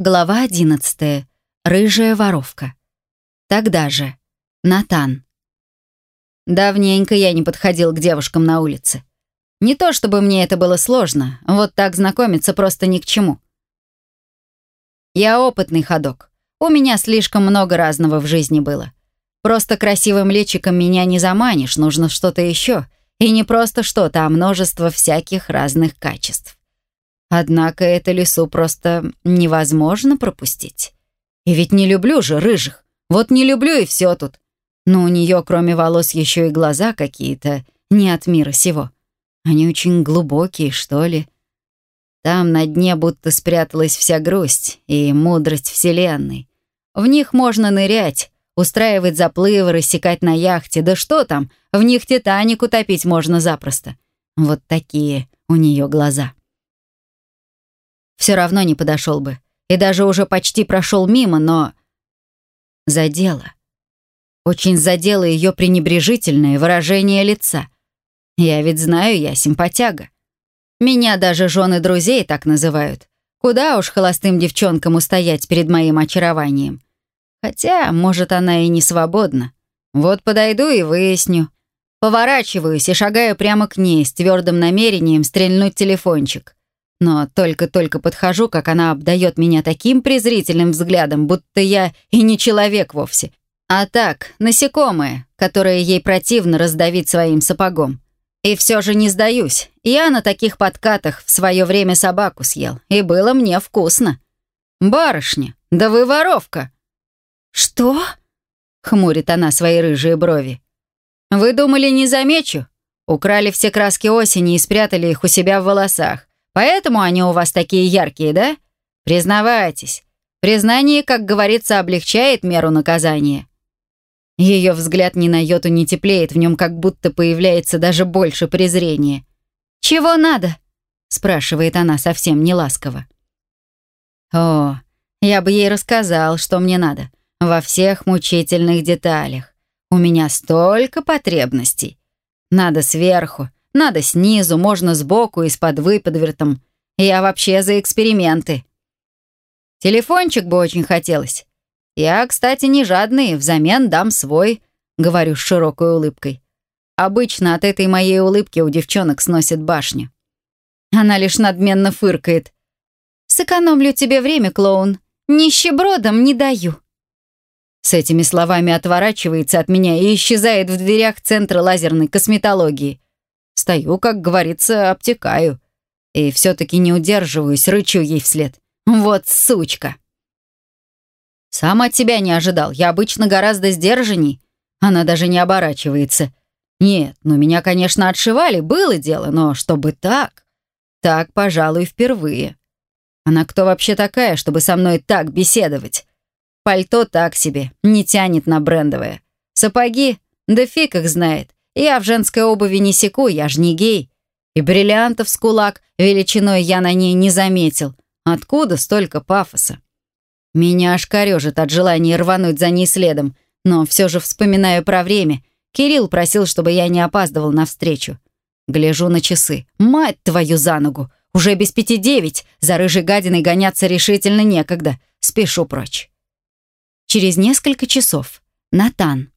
Глава 11. Рыжая воровка. Тогда же. Натан. Давненько я не подходил к девушкам на улице. Не то чтобы мне это было сложно, вот так знакомиться просто ни к чему. Я опытный ходок. У меня слишком много разного в жизни было. Просто красивым личиком меня не заманишь, нужно что-то еще. И не просто что-то, а множество всяких разных качеств. Однако это лесу просто невозможно пропустить. И ведь не люблю же рыжих. Вот не люблю и все тут. Но у нее, кроме волос, еще и глаза какие-то не от мира сего. Они очень глубокие, что ли. Там на дне будто спряталась вся грусть и мудрость Вселенной. В них можно нырять, устраивать заплывы, рассекать на яхте. Да что там, в них Титаник утопить можно запросто. Вот такие у нее глаза все равно не подошел бы. И даже уже почти прошел мимо, но... Задело. Очень задело ее пренебрежительное выражение лица. Я ведь знаю, я симпатяга. Меня даже жены друзей так называют. Куда уж холостым девчонкам устоять перед моим очарованием. Хотя, может, она и не свободна. Вот подойду и выясню. Поворачиваюсь и шагаю прямо к ней с твердым намерением стрельнуть телефончик. Но только-только подхожу, как она обдает меня таким презрительным взглядом, будто я и не человек вовсе. А так, насекомое, которое ей противно раздавить своим сапогом. И все же не сдаюсь. Я на таких подкатах в свое время собаку съел, и было мне вкусно. «Барышня, да вы воровка!» «Что?» — хмурит она свои рыжие брови. «Вы думали, не замечу? Украли все краски осени и спрятали их у себя в волосах. Поэтому они у вас такие яркие, да? Признавайтесь. Признание, как говорится, облегчает меру наказания. Ее взгляд ни на йоту не теплеет, в нем как будто появляется даже больше презрения. «Чего надо?» — спрашивает она совсем неласково. «О, я бы ей рассказал, что мне надо, во всех мучительных деталях. У меня столько потребностей. Надо сверху, надо снизу, можно сбоку и с подвыподвертом. Я вообще за эксперименты. Телефончик бы очень хотелось. Я, кстати, не жадный, взамен дам свой, говорю с широкой улыбкой. Обычно от этой моей улыбки у девчонок сносит башню. Она лишь надменно фыркает. «Сэкономлю тебе время, клоун. Нищебродом не даю». С этими словами отворачивается от меня и исчезает в дверях Центра лазерной косметологии. Стою, как говорится, обтекаю. И все-таки не удерживаюсь, рычу ей вслед. Вот сучка. Сам от тебя не ожидал. Я обычно гораздо сдержанней. Она даже не оборачивается. Нет, ну меня, конечно, отшивали, было дело, но чтобы так... Так, пожалуй, впервые. Она кто вообще такая, чтобы со мной так беседовать? Пальто так себе, не тянет на брендовое. Сапоги? Да фиг их знает. Я в женской обуви не секу, я ж не гей. И бриллиантов с кулак величиной я на ней не заметил. Откуда столько пафоса? Меня аж корежит от желания рвануть за ней следом, но все же вспоминаю про время. Кирилл просил, чтобы я не опаздывал на встречу. Гляжу на часы. Мать твою за ногу! Уже без пяти девять. За рыжей гадиной гоняться решительно некогда. Спешу прочь. Через несколько часов. Натан.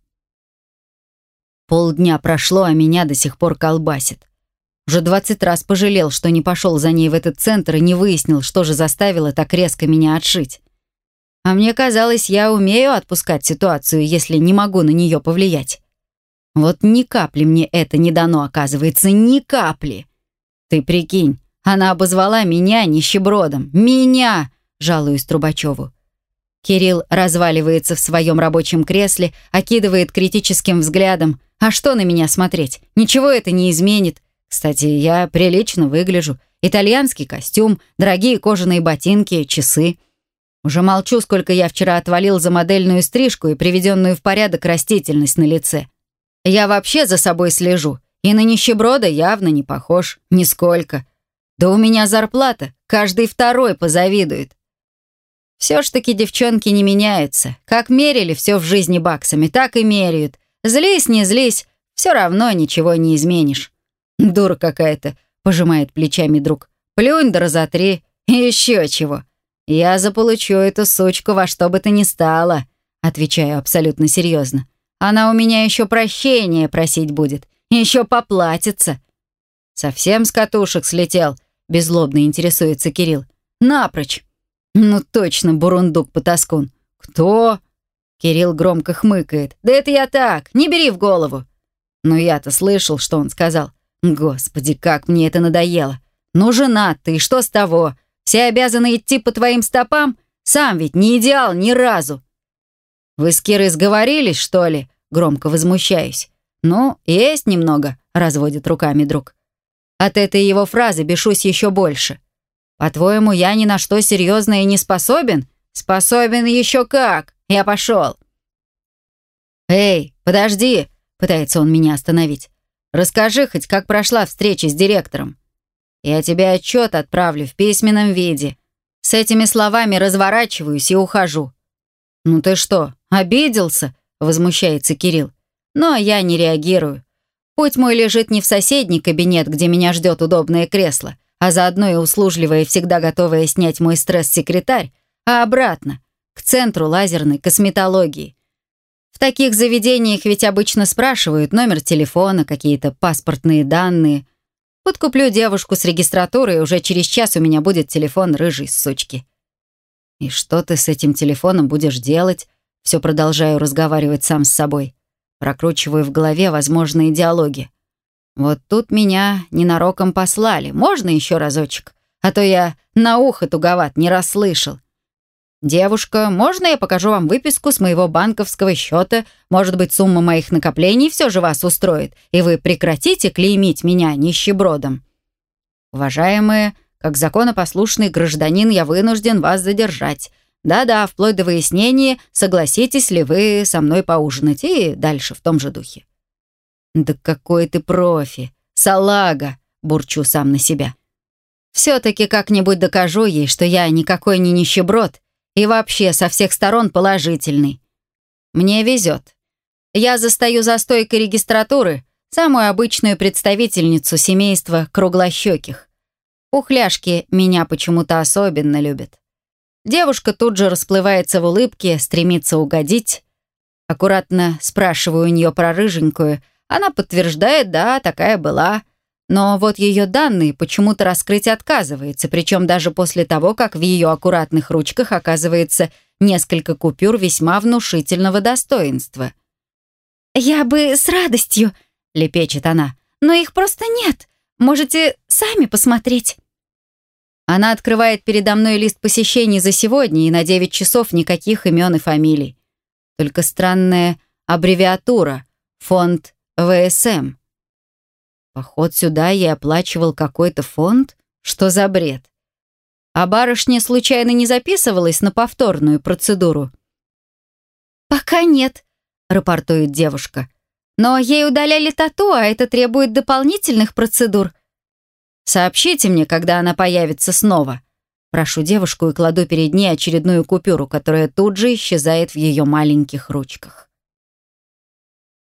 Полдня прошло, а меня до сих пор колбасит. Уже двадцать раз пожалел, что не пошел за ней в этот центр и не выяснил, что же заставило так резко меня отшить. А мне казалось, я умею отпускать ситуацию, если не могу на нее повлиять. Вот ни капли мне это не дано, оказывается, ни капли. Ты прикинь, она обозвала меня нищебродом. Меня! Жалуюсь Трубачеву. Кирилл разваливается в своем рабочем кресле, окидывает критическим взглядом. А что на меня смотреть? Ничего это не изменит. Кстати, я прилично выгляжу. Итальянский костюм, дорогие кожаные ботинки, часы. Уже молчу, сколько я вчера отвалил за модельную стрижку и приведенную в порядок растительность на лице. Я вообще за собой слежу. И на нищеброда явно не похож. Нисколько. Да у меня зарплата. Каждый второй позавидует. Все ж таки девчонки не меняются. Как мерили все в жизни баксами, так и меряют. Злись, не злись, все равно ничего не изменишь. Дура какая-то, пожимает плечами друг. Плюнь да разотри. Еще чего. «Я заполучу эту сучку во что бы то ни стало», — отвечаю абсолютно серьезно. «Она у меня еще прощения просить будет, еще поплатится». «Совсем с катушек слетел», — беззлобно интересуется Кирилл. «Напрочь». «Ну точно, бурундук-потаскун». «Кто?» Кирилл громко хмыкает. «Да это я так, не бери в голову». Но я-то слышал, что он сказал. «Господи, как мне это надоело! Ну, женат ты, что с того? Все обязаны идти по твоим стопам? Сам ведь не идеал ни разу!» «Вы с Кирой сговорились, что ли?» Громко возмущаюсь. «Ну, есть немного», — разводит руками друг. От этой его фразы бешусь еще больше. «По-твоему, я ни на что серьезное не способен?» «Способен еще как! Я пошел!» «Эй, подожди!» — пытается он меня остановить. «Расскажи хоть, как прошла встреча с директором. Я тебе отчет отправлю в письменном виде. С этими словами разворачиваюсь и ухожу». «Ну ты что, обиделся?» — возмущается Кирилл. Но я не реагирую. Путь мой лежит не в соседний кабинет, где меня ждет удобное кресло, а заодно и услужливая всегда готовая снять мой стресс секретарь, а обратно, к центру лазерной косметологии. В таких заведениях ведь обычно спрашивают номер телефона, какие-то паспортные данные. Подкуплю девушку с регистратуры, и уже через час у меня будет телефон рыжей сучки. «И что ты с этим телефоном будешь делать?» Все продолжаю разговаривать сам с собой. Прокручиваю в голове возможные диалоги. Вот тут меня ненароком послали. Можно еще разочек? А то я на ухо туговат, не расслышал. «Девушка, можно я покажу вам выписку с моего банковского счета? Может быть, сумма моих накоплений все же вас устроит, и вы прекратите клеймить меня нищебродом?» «Уважаемые, как законопослушный гражданин я вынужден вас задержать. Да-да, вплоть до выяснения, согласитесь ли вы со мной поужинать, и дальше в том же духе». «Да какой ты профи! Салага!» — бурчу сам на себя. «Все-таки как-нибудь докажу ей, что я никакой не нищеброд, и вообще со всех сторон положительный. Мне везет. Я застаю за стойкой регистратуры самую обычную представительницу семейства круглощеких. Ухляшки меня почему-то особенно любят. Девушка тут же расплывается в улыбке, стремится угодить. Аккуратно спрашиваю у нее про рыженькую. Она подтверждает, да, такая была. Но вот ее данные почему-то раскрыть отказывается, причем даже после того, как в ее аккуратных ручках оказывается несколько купюр весьма внушительного достоинства. «Я бы с радостью», — лепечет она, — «но их просто нет. Можете сами посмотреть». Она открывает передо мной лист посещений за сегодня, и на 9 часов никаких имен и фамилий. Только странная аббревиатура — фонд ВСМ. Поход сюда я оплачивал какой-то фонд? Что за бред? А барышня случайно не записывалась на повторную процедуру? «Пока нет», — рапортует девушка. «Но ей удаляли тату, а это требует дополнительных процедур». «Сообщите мне, когда она появится снова». Прошу девушку и кладу перед ней очередную купюру, которая тут же исчезает в ее маленьких ручках.